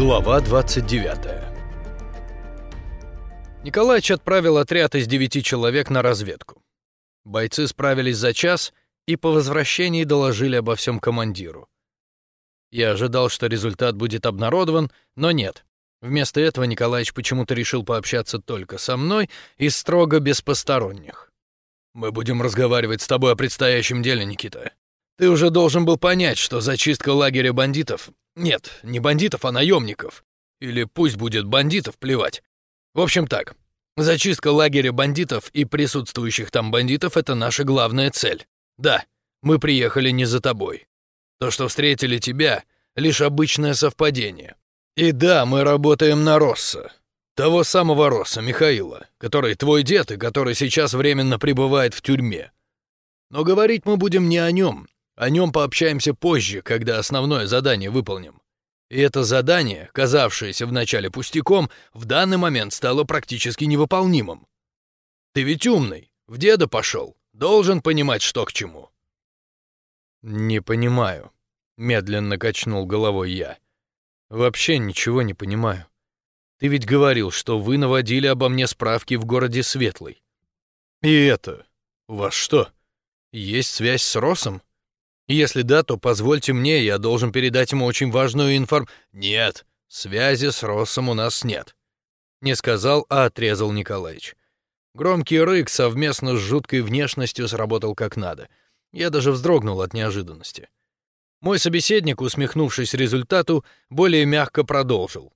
Глава 29 Николаич отправил отряд из девяти человек на разведку. Бойцы справились за час и по возвращении доложили обо всем командиру. Я ожидал, что результат будет обнародован, но нет. Вместо этого Николаич почему-то решил пообщаться только со мной и строго без посторонних. «Мы будем разговаривать с тобой о предстоящем деле, Никита. Ты уже должен был понять, что зачистка лагеря бандитов... Нет, не бандитов, а наемников. Или пусть будет бандитов, плевать. В общем так, зачистка лагеря бандитов и присутствующих там бандитов — это наша главная цель. Да, мы приехали не за тобой. То, что встретили тебя, — лишь обычное совпадение. И да, мы работаем на Росса. Того самого Росса, Михаила, который твой дед и который сейчас временно пребывает в тюрьме. Но говорить мы будем не о нем, о нем пообщаемся позже, когда основное задание выполним. И это задание, казавшееся вначале пустяком, в данный момент стало практически невыполнимым. Ты ведь умный, в деда пошел, должен понимать, что к чему. Не понимаю, медленно качнул головой я. Вообще ничего не понимаю. Ты ведь говорил, что вы наводили обо мне справки в городе Светлый. И это, у вас что, есть связь с Росом? Если да, то позвольте мне, я должен передать ему очень важную информ... Нет, связи с Россом у нас нет. Не сказал, а отрезал Николаевич. Громкий рык совместно с жуткой внешностью сработал как надо. Я даже вздрогнул от неожиданности. Мой собеседник, усмехнувшись результату, более мягко продолжил.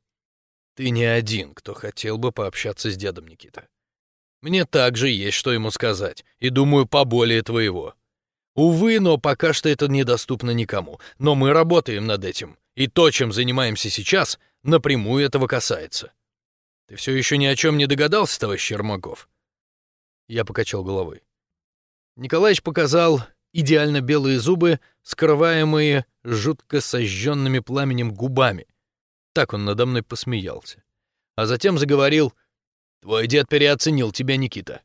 «Ты не один, кто хотел бы пообщаться с дедом Никита. Мне также есть что ему сказать, и думаю, поболее твоего. Увы, но пока что это недоступно никому. Но мы работаем над этим. И то, чем занимаемся сейчас, напрямую этого касается. Ты все еще ни о чем не догадался, товарищ Ермаков? Я покачал головой. Николаевич показал идеально белые зубы, скрываемые жутко сожженными пламенем губами. Так он надо мной посмеялся. А затем заговорил, «Твой дед переоценил тебя, Никита.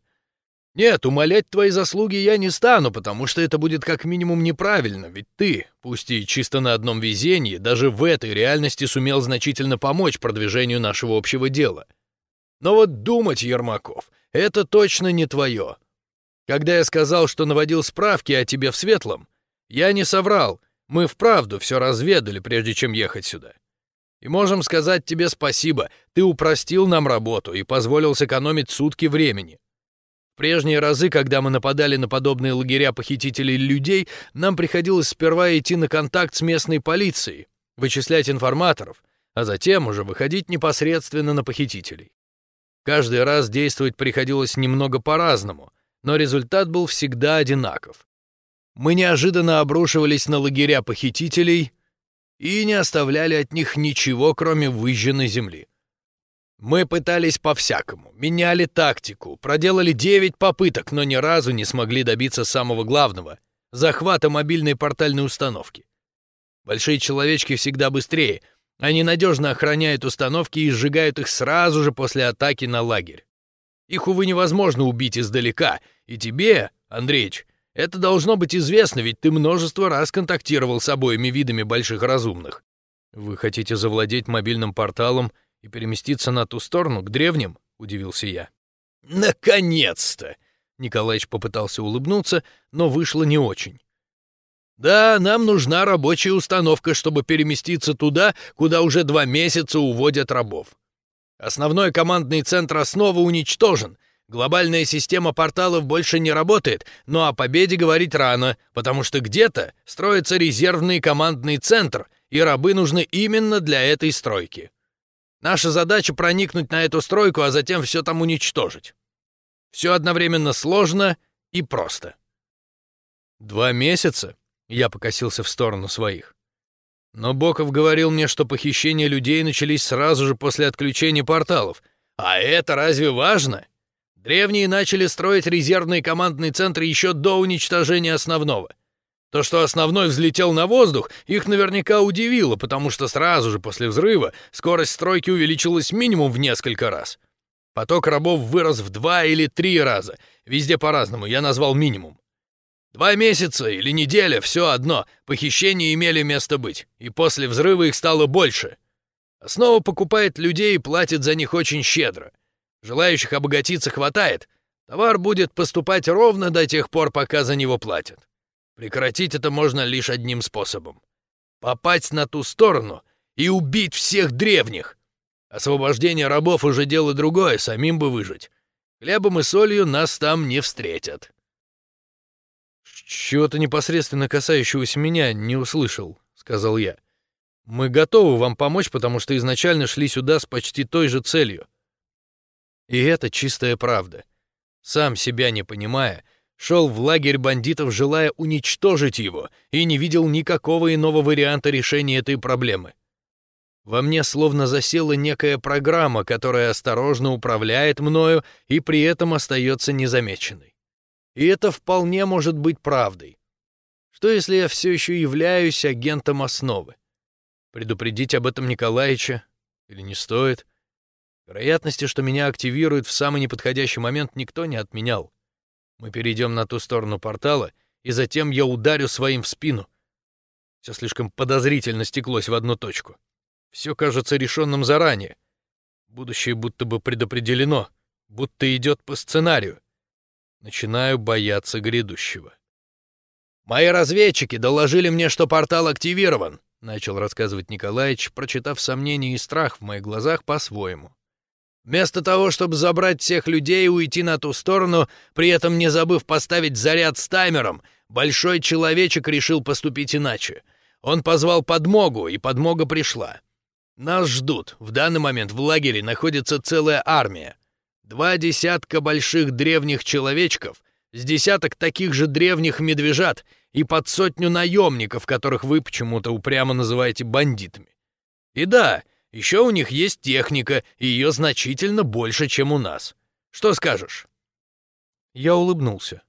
Нет, умолять твои заслуги я не стану, потому что это будет как минимум неправильно, ведь ты, пусть и чисто на одном везении, даже в этой реальности сумел значительно помочь продвижению нашего общего дела. Но вот думать, Ермаков, это точно не твое. Когда я сказал, что наводил справки о тебе в Светлом, я не соврал, мы вправду все разведали, прежде чем ехать сюда. И можем сказать тебе спасибо, ты упростил нам работу и позволил сэкономить сутки времени прежние разы, когда мы нападали на подобные лагеря похитителей людей, нам приходилось сперва идти на контакт с местной полицией, вычислять информаторов, а затем уже выходить непосредственно на похитителей. Каждый раз действовать приходилось немного по-разному, но результат был всегда одинаков. Мы неожиданно обрушивались на лагеря похитителей и не оставляли от них ничего, кроме выжженной земли. Мы пытались по-всякому, меняли тактику, проделали девять попыток, но ни разу не смогли добиться самого главного — захвата мобильной портальной установки. Большие человечки всегда быстрее, они надежно охраняют установки и сжигают их сразу же после атаки на лагерь. Их, увы, невозможно убить издалека, и тебе, Андреич, это должно быть известно, ведь ты множество раз контактировал с обоими видами больших разумных. Вы хотите завладеть мобильным порталом — и переместиться на ту сторону, к древним?» — удивился я. «Наконец-то!» — Николаевич попытался улыбнуться, но вышло не очень. «Да, нам нужна рабочая установка, чтобы переместиться туда, куда уже два месяца уводят рабов. Основной командный центр основы уничтожен, глобальная система порталов больше не работает, но о победе говорить рано, потому что где-то строится резервный командный центр, и рабы нужны именно для этой стройки. Наша задача проникнуть на эту стройку, а затем все там уничтожить. Все одновременно сложно и просто. Два месяца? Я покосился в сторону своих. Но Боков говорил мне, что похищения людей начались сразу же после отключения порталов. А это разве важно? Древние начали строить резервные командные центры еще до уничтожения основного. То, что основной взлетел на воздух, их наверняка удивило, потому что сразу же после взрыва скорость стройки увеличилась минимум в несколько раз. Поток рабов вырос в два или три раза. Везде по-разному, я назвал минимум. Два месяца или неделя, все одно, похищения имели место быть, и после взрыва их стало больше. Основа покупает людей и платит за них очень щедро. Желающих обогатиться хватает. Товар будет поступать ровно до тех пор, пока за него платят. Прекратить это можно лишь одним способом. Попасть на ту сторону и убить всех древних. Освобождение рабов уже дело другое, самим бы выжить. Хлебом и солью нас там не встретят. «Чего-то непосредственно касающегося меня не услышал», — сказал я. «Мы готовы вам помочь, потому что изначально шли сюда с почти той же целью». И это чистая правда. Сам себя не понимая, шел в лагерь бандитов, желая уничтожить его, и не видел никакого иного варианта решения этой проблемы. Во мне словно засела некая программа, которая осторожно управляет мною и при этом остается незамеченной. И это вполне может быть правдой. Что если я все еще являюсь агентом основы? Предупредить об этом Николаевича или не стоит? Вероятности, что меня активируют в самый неподходящий момент, никто не отменял. Мы перейдем на ту сторону портала, и затем я ударю своим в спину. Все слишком подозрительно стеклось в одну точку. Все кажется решенным заранее. Будущее будто бы предопределено, будто идет по сценарию. Начинаю бояться грядущего. «Мои разведчики доложили мне, что портал активирован», — начал рассказывать Николаевич, прочитав сомнение и страх в моих глазах по-своему. «Вместо того, чтобы забрать всех людей и уйти на ту сторону, при этом не забыв поставить заряд с таймером, большой человечек решил поступить иначе. Он позвал подмогу, и подмога пришла. Нас ждут. В данный момент в лагере находится целая армия. Два десятка больших древних человечков, с десяток таких же древних медвежат и под сотню наемников, которых вы почему-то упрямо называете бандитами. И да, еще у них есть техника, и ее значительно больше, чем у нас. Что скажешь?» Я улыбнулся.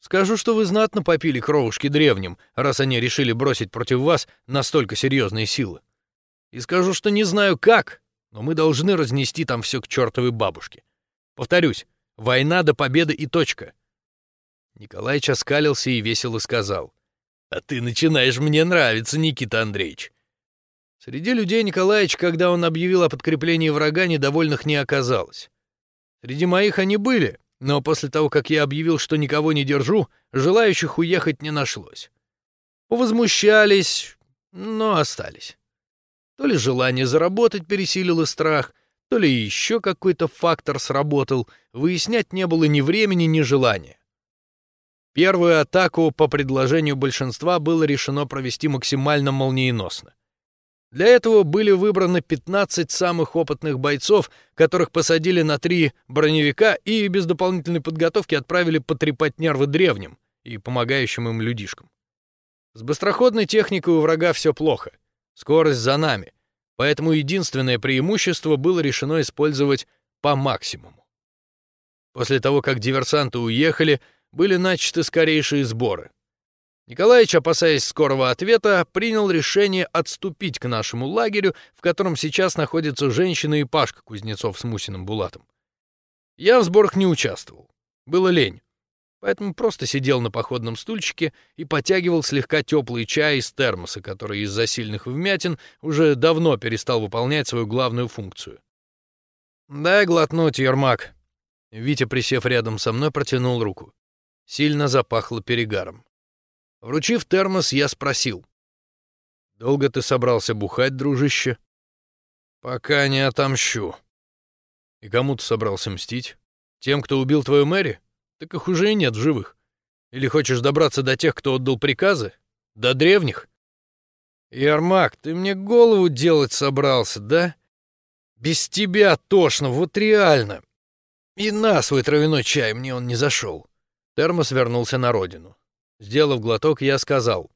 «Скажу, что вы знатно попили кровушки древним, раз они решили бросить против вас настолько серьезные силы. И скажу, что не знаю как, но мы должны разнести там все к чертовой бабушке. Повторюсь, война до победы и точка. Николай оскалился и весело сказал. «А ты начинаешь мне нравиться, Никита Андреевич». Среди людей Николаевич, когда он объявил о подкреплении врага, недовольных не оказалось. Среди моих они были, но после того, как я объявил, что никого не держу, желающих уехать не нашлось. Повозмущались, но остались. То ли желание заработать пересилило страх, то ли еще какой-то фактор сработал, выяснять не было ни времени, ни желания. Первую атаку по предложению большинства было решено провести максимально молниеносно. Для этого были выбраны 15 самых опытных бойцов, которых посадили на три броневика и без дополнительной подготовки отправили потрепать нервы древним и помогающим им людишкам. С быстроходной техникой у врага все плохо. Скорость за нами, поэтому единственное преимущество было решено использовать по максимуму. После того, как диверсанты уехали, были начаты скорейшие сборы. Николаевич, опасаясь скорого ответа, принял решение отступить к нашему лагерю, в котором сейчас находятся женщина и Пашка Кузнецов с Мусиным Булатом. Я в сборах не участвовал. Было лень поэтому просто сидел на походном стульчике и потягивал слегка теплый чай из термоса, который из-за сильных вмятин уже давно перестал выполнять свою главную функцию. «Дай глотнуть, Ермак». Витя, присев рядом со мной, протянул руку. Сильно запахло перегаром. Вручив термос, я спросил. «Долго ты собрался бухать, дружище?» «Пока не отомщу». «И кому ты собрался мстить? Тем, кто убил твою Мэри?» Так их уже и нет в живых. Или хочешь добраться до тех, кто отдал приказы? До древних? Ярмак, ты мне голову делать собрался, да? Без тебя тошно, вот реально. И на свой травяной чай, мне он не зашел. Термос вернулся на родину. Сделав глоток, я сказал.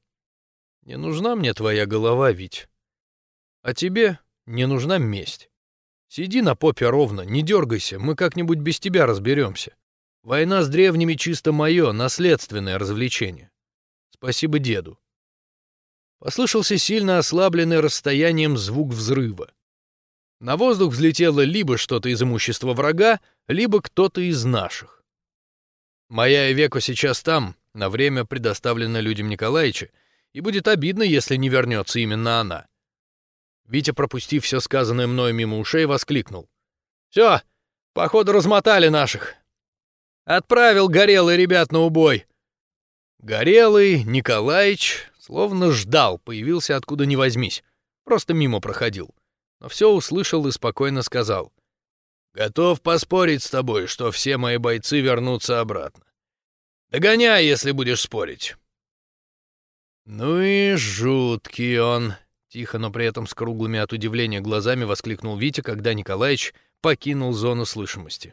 Не нужна мне твоя голова, Вить. А тебе не нужна месть. Сиди на попе ровно, не дергайся, мы как-нибудь без тебя разберемся. Война с древними чисто мое, наследственное развлечение. Спасибо деду. Послышался сильно ослабленный расстоянием звук взрыва. На воздух взлетело либо что-то из имущества врага, либо кто-то из наших. Моя Эвеко сейчас там, на время предоставлена людям Николаевича, и будет обидно, если не вернется именно она. Витя, пропустив все сказанное мною мимо ушей, воскликнул. «Все, походу размотали наших. Отправил Горелый ребят на убой». Горелый, Николаич, словно ждал, появился откуда ни возьмись. Просто мимо проходил. Но все услышал и спокойно сказал. «Готов поспорить с тобой, что все мои бойцы вернутся обратно. Догоняй, если будешь спорить». «Ну и жуткий он», — тихо, но при этом с круглыми от удивления глазами воскликнул Витя, когда Николаевич покинул зону слышимости.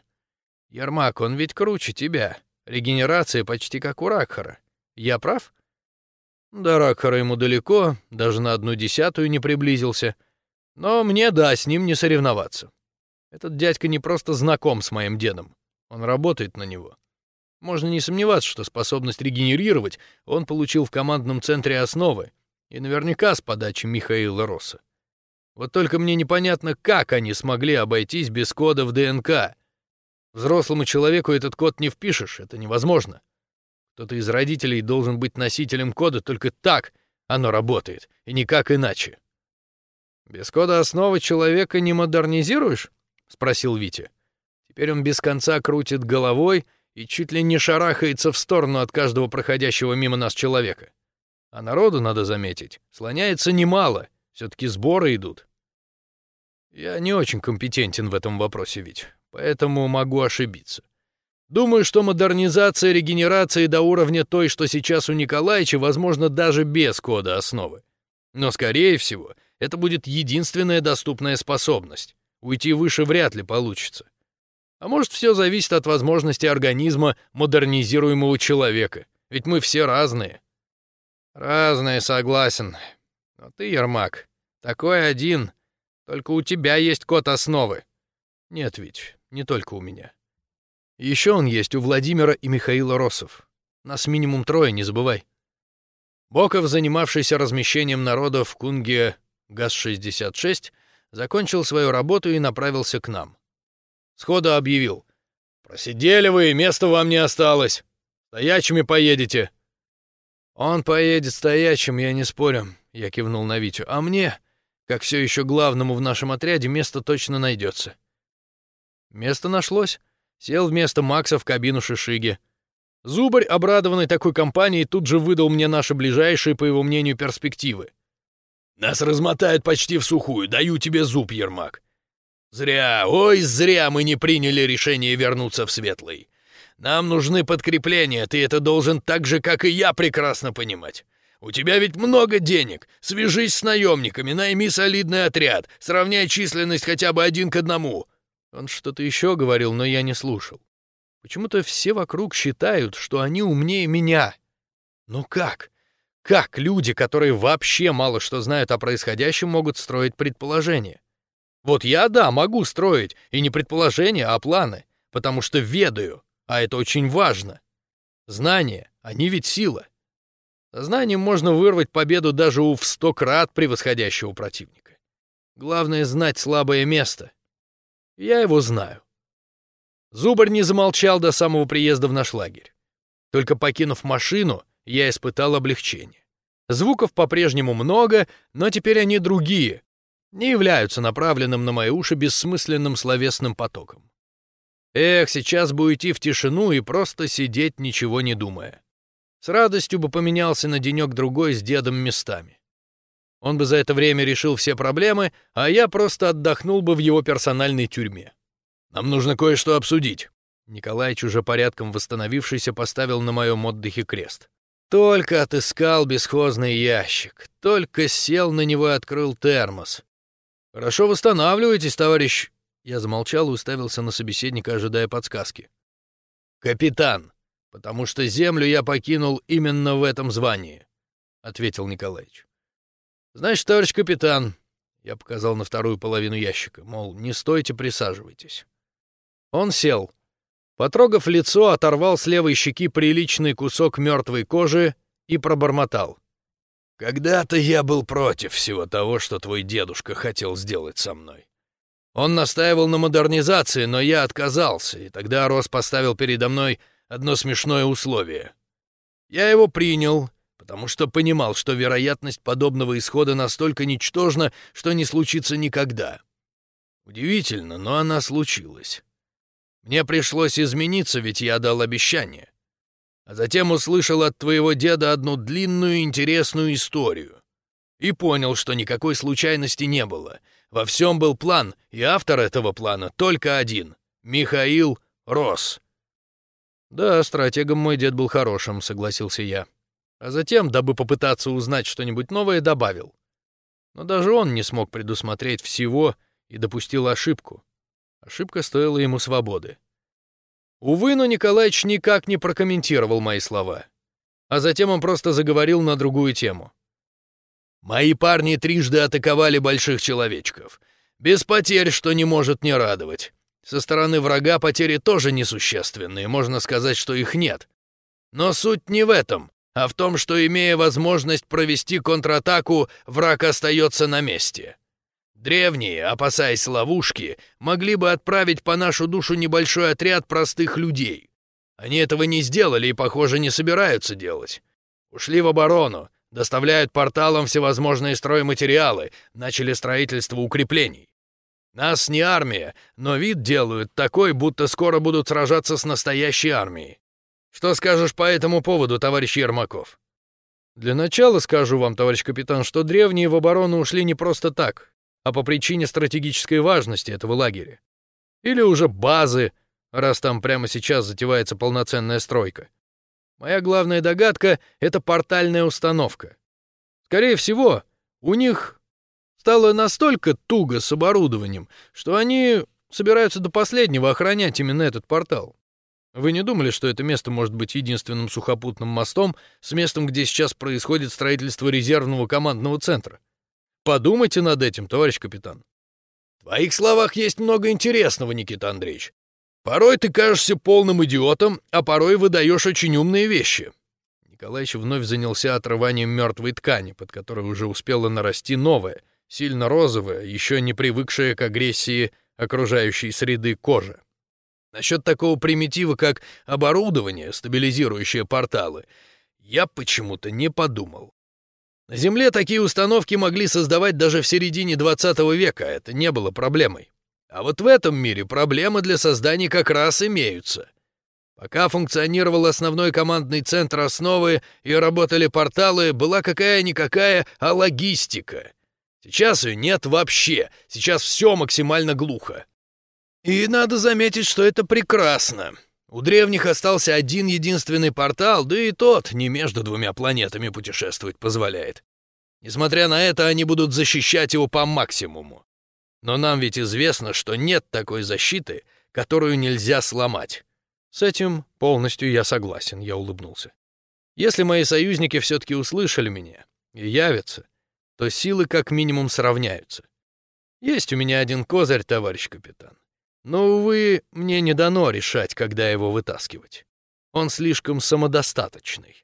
«Ермак, он ведь круче тебя. Регенерация почти как у Ракхара. Я прав?» До Ракхара ему далеко, даже на одну десятую не приблизился. Но мне, да, с ним не соревноваться. Этот дядька не просто знаком с моим дедом. Он работает на него. Можно не сомневаться, что способность регенерировать он получил в командном центре основы, и наверняка с подачи Михаила Росса. Вот только мне непонятно, как они смогли обойтись без кода в ДНК. Взрослому человеку этот код не впишешь, это невозможно. Кто-то из родителей должен быть носителем кода, только так оно работает, и никак иначе. «Без кода основы человека не модернизируешь?» — спросил Витя. Теперь он без конца крутит головой, и чуть ли не шарахается в сторону от каждого проходящего мимо нас человека. А народу, надо заметить, слоняется немало, все-таки сборы идут. Я не очень компетентен в этом вопросе ведь, поэтому могу ошибиться. Думаю, что модернизация регенерации до уровня той, что сейчас у Николаевича, возможно даже без кода основы. Но, скорее всего, это будет единственная доступная способность. Уйти выше вряд ли получится. А может, все зависит от возможности организма модернизируемого человека. Ведь мы все разные. Разные, согласен. Но ты, Ермак, такой один. Только у тебя есть код основы. Нет ведь, не только у меня. Еще он есть у Владимира и Михаила Россов. Нас минимум трое, не забывай. Боков, занимавшийся размещением народа в Кунге ГАЗ-66, закончил свою работу и направился к нам. Сходу объявил. «Просидели вы, места вам не осталось. Стоячими поедете». «Он поедет стоячим, я не спорю», — я кивнул на Витю. «А мне, как все еще главному в нашем отряде, место точно найдется». Место нашлось. Сел вместо Макса в кабину Шишиги. Зубарь, обрадованный такой компанией, тут же выдал мне наши ближайшие, по его мнению, перспективы. «Нас размотают почти в сухую, даю тебе зуб, Ермак. Зря, ой, зря мы не приняли решение вернуться в Светлый. Нам нужны подкрепления, ты это должен так же, как и я, прекрасно понимать. У тебя ведь много денег. Свяжись с наемниками, найми солидный отряд, сравняй численность хотя бы один к одному». Он что-то еще говорил, но я не слушал. Почему-то все вокруг считают, что они умнее меня. Ну как? Как люди, которые вообще мало что знают о происходящем, могут строить предположения? Вот я, да, могу строить, и не предположения, а планы, потому что ведаю, а это очень важно. Знания, они ведь сила. Знанием можно вырвать победу даже у в сто крат превосходящего противника. Главное — знать слабое место. Я его знаю. Зубарь не замолчал до самого приезда в наш лагерь. Только покинув машину, я испытал облегчение. Звуков по-прежнему много, но теперь они другие, не являются направленным на мои уши бессмысленным словесным потоком. Эх, сейчас бы уйти в тишину и просто сидеть, ничего не думая. С радостью бы поменялся на денек-другой с дедом местами. Он бы за это время решил все проблемы, а я просто отдохнул бы в его персональной тюрьме. Нам нужно кое-что обсудить. Николаич, уже порядком восстановившийся, поставил на моем отдыхе крест. Только отыскал бесхозный ящик, только сел на него и открыл термос. «Хорошо восстанавливаетесь, товарищ...» Я замолчал и уставился на собеседника, ожидая подсказки. «Капитан, потому что землю я покинул именно в этом звании», — ответил Николаевич. «Значит, товарищ капитан...» Я показал на вторую половину ящика, мол, не стойте, присаживайтесь. Он сел. Потрогав лицо, оторвал с левой щеки приличный кусок мертвой кожи и пробормотал. Когда-то я был против всего того, что твой дедушка хотел сделать со мной. Он настаивал на модернизации, но я отказался, и тогда Рос поставил передо мной одно смешное условие. Я его принял, потому что понимал, что вероятность подобного исхода настолько ничтожна, что не случится никогда. Удивительно, но она случилась. Мне пришлось измениться, ведь я дал обещание. А затем услышал от твоего деда одну длинную интересную историю. И понял, что никакой случайности не было. Во всем был план, и автор этого плана только один — Михаил Рос. «Да, стратегом мой дед был хорошим», — согласился я. А затем, дабы попытаться узнать что-нибудь новое, добавил. Но даже он не смог предусмотреть всего и допустил ошибку. Ошибка стоила ему свободы. Увы, но Николаевич никак не прокомментировал мои слова. А затем он просто заговорил на другую тему. «Мои парни трижды атаковали больших человечков. Без потерь, что не может не радовать. Со стороны врага потери тоже несущественные, можно сказать, что их нет. Но суть не в этом а в том, что, имея возможность провести контратаку, враг остается на месте. Древние, опасаясь ловушки, могли бы отправить по нашу душу небольшой отряд простых людей. Они этого не сделали и, похоже, не собираются делать. Ушли в оборону, доставляют порталам всевозможные стройматериалы, начали строительство укреплений. Нас не армия, но вид делают такой, будто скоро будут сражаться с настоящей армией. Что скажешь по этому поводу, товарищ Ермаков? Для начала скажу вам, товарищ капитан, что древние в оборону ушли не просто так, а по причине стратегической важности этого лагеря. Или уже базы, раз там прямо сейчас затевается полноценная стройка. Моя главная догадка — это портальная установка. Скорее всего, у них стало настолько туго с оборудованием, что они собираются до последнего охранять именно этот портал. Вы не думали, что это место может быть единственным сухопутным мостом с местом, где сейчас происходит строительство резервного командного центра? Подумайте над этим, товарищ капитан. В твоих словах есть много интересного, Никита Андреевич. Порой ты кажешься полным идиотом, а порой выдаешь очень умные вещи. Николаевич вновь занялся отрыванием мертвой ткани, под которой уже успела нарасти новая, сильно розовая, еще не привыкшая к агрессии окружающей среды кожа. Насчет такого примитива, как оборудование, стабилизирующее порталы, я почему-то не подумал. На Земле такие установки могли создавать даже в середине 20 века, это не было проблемой. А вот в этом мире проблемы для создания как раз имеются. Пока функционировал основной командный центр основы и работали порталы, была какая-никакая, а логистика. Сейчас ее нет вообще, сейчас все максимально глухо. И надо заметить, что это прекрасно. У древних остался один единственный портал, да и тот не между двумя планетами путешествовать позволяет. Несмотря на это, они будут защищать его по максимуму. Но нам ведь известно, что нет такой защиты, которую нельзя сломать. С этим полностью я согласен, я улыбнулся. Если мои союзники все-таки услышали меня и явятся, то силы как минимум сравняются. Есть у меня один козырь, товарищ капитан. Но, увы, мне не дано решать, когда его вытаскивать. Он слишком самодостаточный.